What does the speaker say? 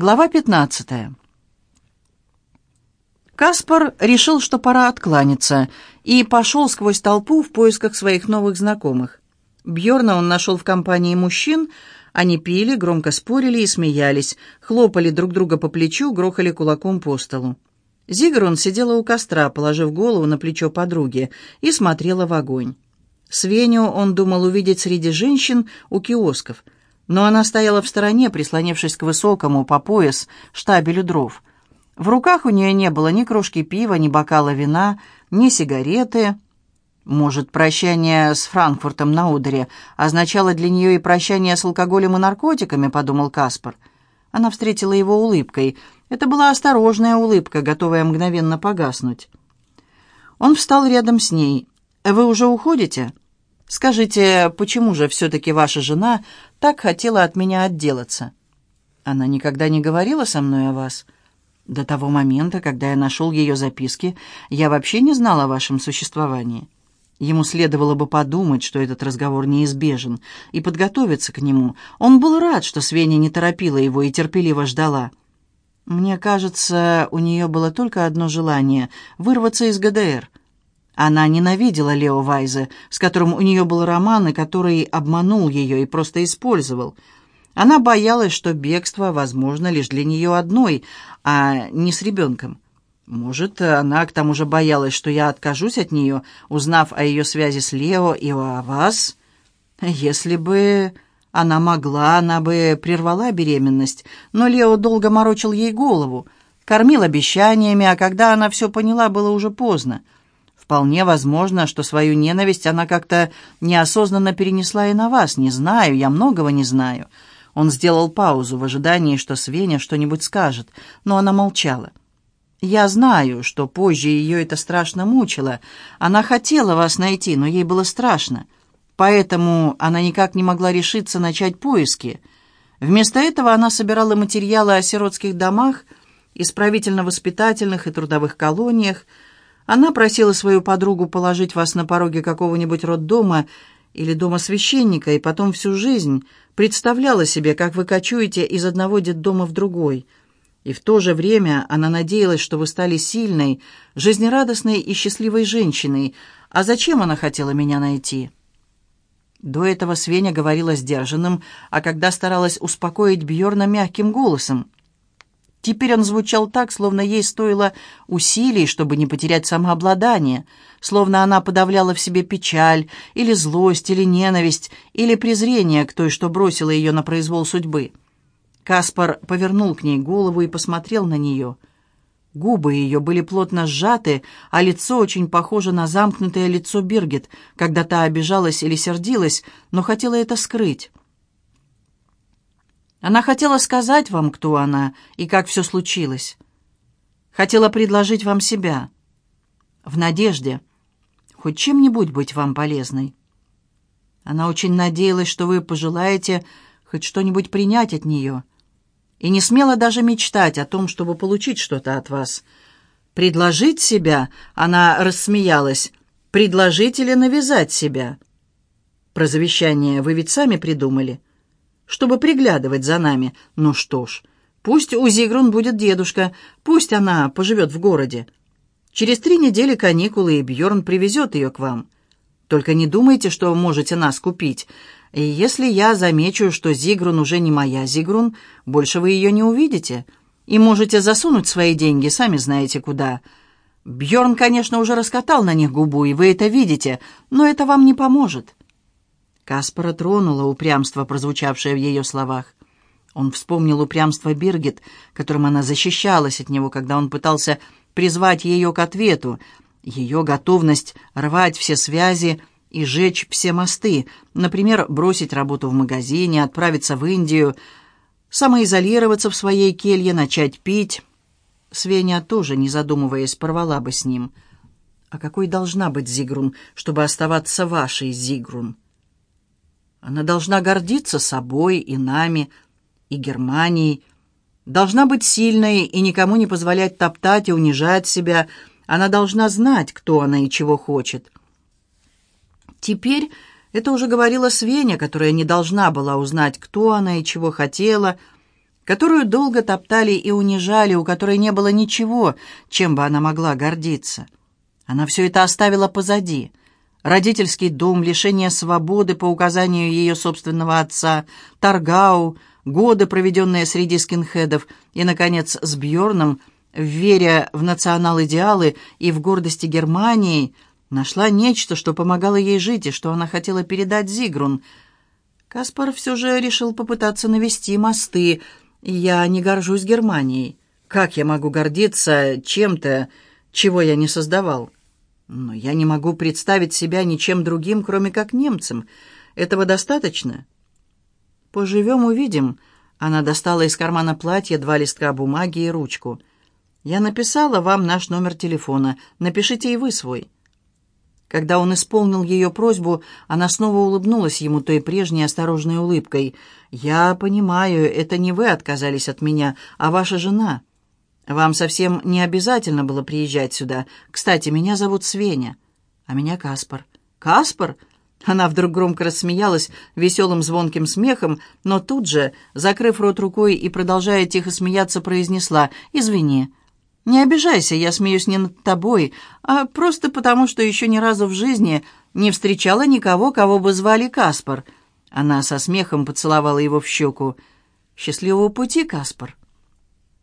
Глава 15. Каспар решил, что пора откланяться, и пошел сквозь толпу в поисках своих новых знакомых. Бьорна он нашел в компании мужчин, они пили, громко спорили и смеялись, хлопали друг друга по плечу, грохали кулаком по столу. Зигрун сидела у костра, положив голову на плечо подруги, и смотрела в огонь. Свеню он думал увидеть среди женщин у киосков — но она стояла в стороне, прислонившись к высокому по пояс штабелю дров. В руках у нее не было ни кружки пива, ни бокала вина, ни сигареты. Может, прощание с Франкфуртом на Удере означало для нее и прощание с алкоголем и наркотиками, подумал Каспар. Она встретила его улыбкой. Это была осторожная улыбка, готовая мгновенно погаснуть. Он встал рядом с ней. «Вы уже уходите?» Скажите, почему же все-таки ваша жена так хотела от меня отделаться? Она никогда не говорила со мной о вас. До того момента, когда я нашел ее записки, я вообще не знал о вашем существовании. Ему следовало бы подумать, что этот разговор неизбежен, и подготовиться к нему. Он был рад, что Свеня не торопила его и терпеливо ждала. Мне кажется, у нее было только одно желание — вырваться из ГДР — она ненавидела Лео Вайзе, с которым у нее был роман, и который обманул ее и просто использовал. Она боялась, что бегство возможно лишь для нее одной, а не с ребенком. Может, она к тому же боялась, что я откажусь от нее, узнав о ее связи с Лео и о вас. Если бы она могла, она бы прервала беременность, но Лео долго морочил ей голову, кормил обещаниями, а когда она все поняла, было уже поздно. Вполне возможно, что свою ненависть она как-то неосознанно перенесла и на вас. Не знаю, я многого не знаю. Он сделал паузу в ожидании, что Свеня что-нибудь скажет, но она молчала. «Я знаю, что позже ее это страшно мучило. Она хотела вас найти, но ей было страшно. Поэтому она никак не могла решиться начать поиски. Вместо этого она собирала материалы о сиротских домах, исправительно-воспитательных и трудовых колониях, она просила свою подругу положить вас на пороге какого-нибудь роддома или дома священника, и потом всю жизнь представляла себе, как вы кочуете из одного детдома в другой. И в то же время она надеялась, что вы стали сильной, жизнерадостной и счастливой женщиной. А зачем она хотела меня найти?» До этого Свеня говорила сдержанным, а когда старалась успокоить Бьорна мягким голосом. Теперь он звучал так, словно ей стоило усилий, чтобы не потерять самообладание, словно она подавляла в себе печаль, или злость, или ненависть, или презрение к той, что бросила ее на произвол судьбы. Каспар повернул к ней голову и посмотрел на нее. Губы ее были плотно сжаты, а лицо очень похоже на замкнутое лицо Биргит, когда та обижалась или сердилась, но хотела это скрыть. Она хотела сказать вам, кто она и как все случилось. Хотела предложить вам себя. В надежде хоть чем-нибудь быть вам полезной. Она очень надеялась, что вы пожелаете хоть что-нибудь принять от нее. И не смела даже мечтать о том, чтобы получить что-то от вас. Предложить себя, она рассмеялась, предложить или навязать себя. Про завещание вы ведь сами придумали чтобы приглядывать за нами. Ну что ж, пусть у Зигрун будет дедушка, пусть она поживет в городе. Через три недели каникулы, и Бьорн привезет ее к вам. Только не думайте, что можете нас купить. И если я замечу, что Зигрун уже не моя Зигрун, больше вы ее не увидите. И можете засунуть свои деньги, сами знаете куда. Бьорн, конечно, уже раскатал на них губу, и вы это видите, но это вам не поможет. Каспара тронуло упрямство, прозвучавшее в ее словах. Он вспомнил упрямство Биргит, которым она защищалась от него, когда он пытался призвать ее к ответу, ее готовность рвать все связи и жечь все мосты, например, бросить работу в магазине, отправиться в Индию, самоизолироваться в своей келье, начать пить. Свеня тоже, не задумываясь, порвала бы с ним. А какой должна быть Зигрун, чтобы оставаться вашей Зигрун? Она должна гордиться собой и нами, и Германией. Должна быть сильной и никому не позволять топтать и унижать себя. Она должна знать, кто она и чего хочет. Теперь это уже говорила Свеня, которая не должна была узнать, кто она и чего хотела. которую долго топтали и унижали, у которой не было ничего, чем бы она могла гордиться. Она все это оставила позади. Родительский дом, лишение свободы по указанию ее собственного отца, Таргау, годы, проведенные среди скинхедов, и, наконец, с Бьорном, веря в национал-идеалы и в гордости Германии, нашла нечто, что помогало ей жить и что она хотела передать Зигрун. Каспар все же решил попытаться навести мосты. «Я не горжусь Германией. Как я могу гордиться чем-то, чего я не создавал?» «Но я не могу представить себя ничем другим, кроме как немцем. Этого достаточно?» «Поживем, увидим». Она достала из кармана платья два листка бумаги и ручку. «Я написала вам наш номер телефона. Напишите и вы свой». Когда он исполнил ее просьбу, она снова улыбнулась ему той прежней осторожной улыбкой. «Я понимаю, это не вы отказались от меня, а ваша жена. Вам совсем не обязательно было приезжать сюда. Кстати, меня зовут Свеня, а меня Каспар». «Каспар?» Она вдруг громко рассмеялась веселым звонким смехом, но тут же, закрыв рот рукой и продолжая тихо смеяться, произнесла «Извини, не обижайся, я смеюсь не над тобой, а просто потому, что еще ни разу в жизни не встречала никого, кого бы звали Каспар». Она со смехом поцеловала его в щеку. «Счастливого пути, Каспар!»